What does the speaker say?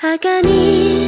赤に